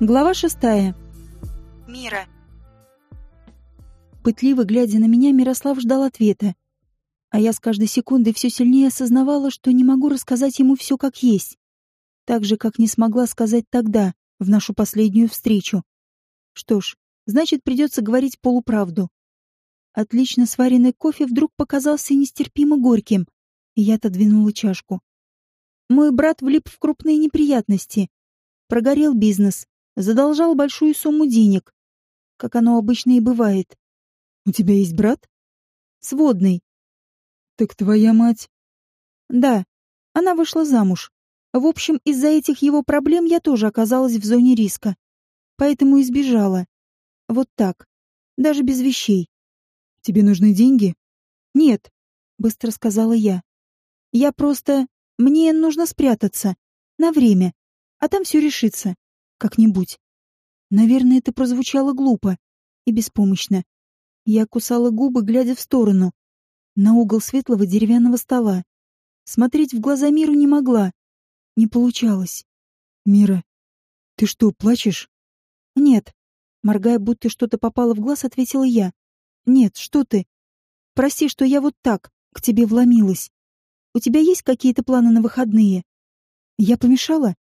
Глава шестая. Мира. Пытливо глядя на меня, Мирослав ждал ответа. А я с каждой секундой все сильнее осознавала, что не могу рассказать ему все как есть. Так же, как не смогла сказать тогда, в нашу последнюю встречу. Что ж, значит, придется говорить полуправду. Отлично сваренный кофе вдруг показался нестерпимо горьким, и я отодвинула чашку. Мой брат влип в крупные неприятности. Прогорел бизнес, задолжал большую сумму денег, как оно обычно и бывает. У тебя есть брат? Сводный. Так твоя мать? Да, она вышла замуж. В общем, из-за этих его проблем я тоже оказалась в зоне риска. Поэтому избежала. Вот так. Даже без вещей. Тебе нужны деньги? Нет, быстро сказала я. Я просто... Мне нужно спрятаться. На время. А там все решится как-нибудь. Наверное, это прозвучало глупо и беспомощно. Я кусала губы, глядя в сторону, на угол светлого деревянного стола. Смотреть в глаза миру не могла. Не получалось. «Мира, ты что, плачешь?» «Нет». Моргая, будто что-то попало в глаз, ответила я. «Нет, что ты? Прости, что я вот так к тебе вломилась. У тебя есть какие-то планы на выходные? Я помешала?»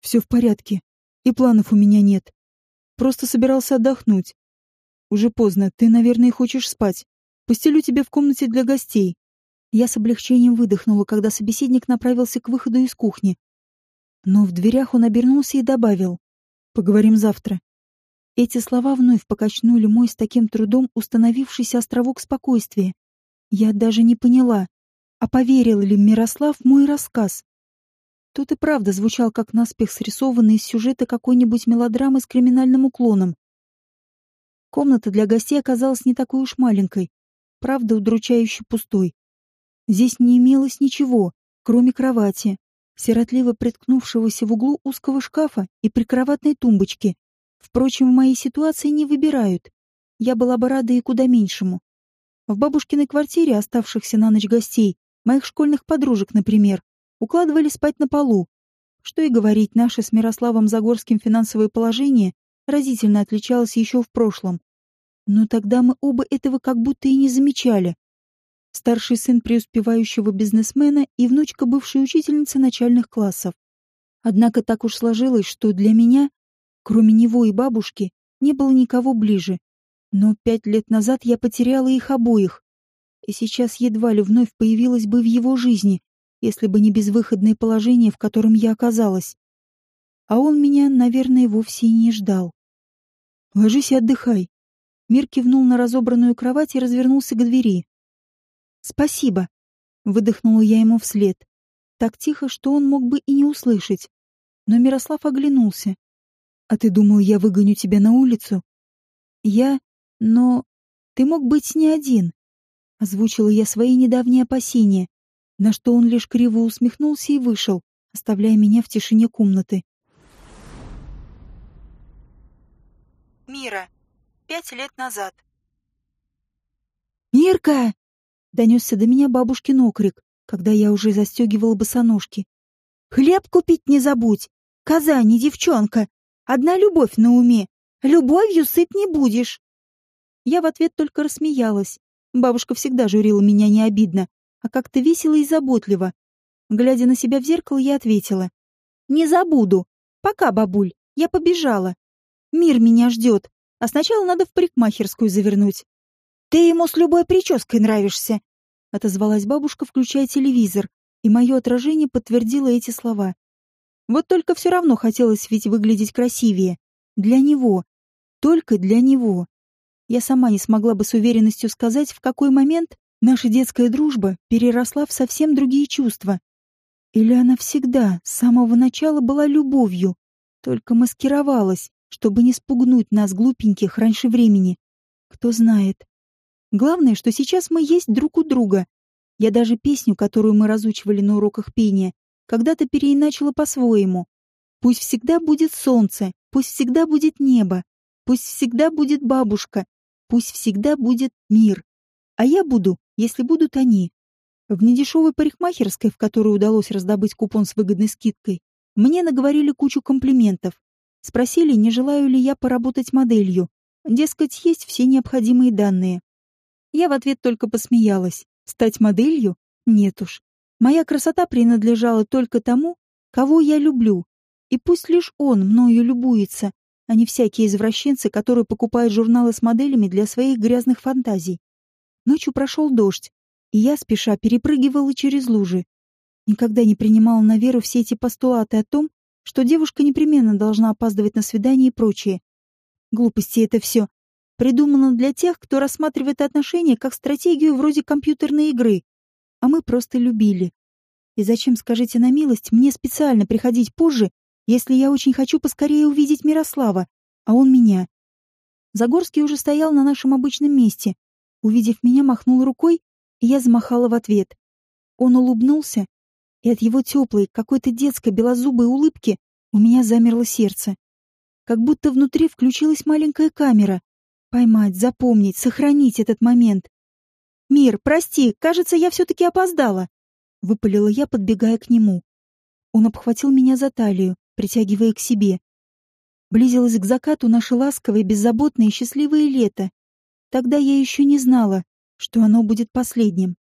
«Все в порядке. И планов у меня нет. Просто собирался отдохнуть. Уже поздно, ты, наверное, хочешь спать. Постелю тебе в комнате для гостей. Я с облегчением выдохнула, когда собеседник направился к выходу из кухни. Но в дверях он обернулся и добавил. «Поговорим завтра». Эти слова вновь покачнули мой с таким трудом установившийся островок спокойствия. Я даже не поняла, а поверил ли Мирослав мой рассказ. Тот и правда звучал как наспех срисованный из сюжета какой-нибудь мелодрамы с криминальным уклоном. Комната для гостей оказалась не такой уж маленькой, правда, удручающе пустой. Здесь не имелось ничего, кроме кровати, сиротливо приткнувшегося в углу узкого шкафа и прикроватной тумбочки. Впрочем, в моей ситуации не выбирают. Я была бы рада и куда меньшему. В бабушкиной квартире оставшихся на ночь гостей, моих школьных подружек, например, укладывали спать на полу. Что и говорить, наше с Мирославом Загорским финансовое положение разительно отличалось еще в прошлом. Но тогда мы оба этого как будто и не замечали. Старший сын преуспевающего бизнесмена и внучка бывшей учительницы начальных классов. Однако так уж сложилось, что для меня, кроме него и бабушки, не было никого ближе. Но пять лет назад я потеряла их обоих, и сейчас едва ли вновь появилась бы в его жизни, если бы не безвыходное положение, в котором я оказалась. А он меня, наверное, вовсе и не ждал. «Ложись и отдыхай». Мир кивнул на разобранную кровать и развернулся к двери. «Спасибо», — выдохнула я ему вслед. Так тихо, что он мог бы и не услышать. Но Мирослав оглянулся. «А ты думал, я выгоню тебя на улицу?» «Я... Но... Ты мог быть не один», — озвучила я свои недавние опасения на что он лишь криво усмехнулся и вышел, оставляя меня в тишине комнаты. Мира. Пять лет назад. «Мирка!» — донесся до меня бабушкин окрик, когда я уже застегивала босоножки. «Хлеб купить не забудь! Казани, девчонка! Одна любовь на уме! Любовью сыт не будешь!» Я в ответ только рассмеялась. Бабушка всегда журила меня не обидно, а как-то весело и заботливо. Глядя на себя в зеркало, я ответила. «Не забуду. Пока, бабуль. Я побежала. Мир меня ждет. А сначала надо в парикмахерскую завернуть». «Ты ему с любой прической нравишься», — отозвалась бабушка, включая телевизор, и мое отражение подтвердило эти слова. Вот только все равно хотелось ведь выглядеть красивее. Для него. Только для него. Я сама не смогла бы с уверенностью сказать, в какой момент Наша детская дружба переросла в совсем другие чувства. Или она всегда, с самого начала, была любовью, только маскировалась, чтобы не спугнуть нас, глупеньких, раньше времени. Кто знает. Главное, что сейчас мы есть друг у друга. Я даже песню, которую мы разучивали на уроках пения, когда-то переиначила по-своему. Пусть всегда будет солнце, пусть всегда будет небо, пусть всегда будет бабушка, пусть всегда будет мир. А я буду если будут они. В недешевой парикмахерской, в которой удалось раздобыть купон с выгодной скидкой, мне наговорили кучу комплиментов. Спросили, не желаю ли я поработать моделью. Дескать, есть все необходимые данные. Я в ответ только посмеялась. Стать моделью? Нет уж. Моя красота принадлежала только тому, кого я люблю. И пусть лишь он мною любуется, а не всякие извращенцы, которые покупают журналы с моделями для своих грязных фантазий. Ночью прошел дождь, и я, спеша, перепрыгивала через лужи. Никогда не принимала на веру все эти постулаты о том, что девушка непременно должна опаздывать на свидание и прочее. Глупости это все. Придумано для тех, кто рассматривает отношения как стратегию вроде компьютерной игры. А мы просто любили. И зачем, скажите на милость, мне специально приходить позже, если я очень хочу поскорее увидеть Мирослава, а он меня? Загорский уже стоял на нашем обычном месте. Увидев меня, махнул рукой, и я замахала в ответ. Он улыбнулся, и от его теплой, какой-то детской белозубой улыбки у меня замерло сердце. Как будто внутри включилась маленькая камера. Поймать, запомнить, сохранить этот момент. «Мир, прости, кажется, я все-таки опоздала», — выпалила я, подбегая к нему. Он обхватил меня за талию, притягивая к себе. Близилось к закату наше ласковое, беззаботное и счастливое лето. Тогда я еще не знала, что оно будет последним.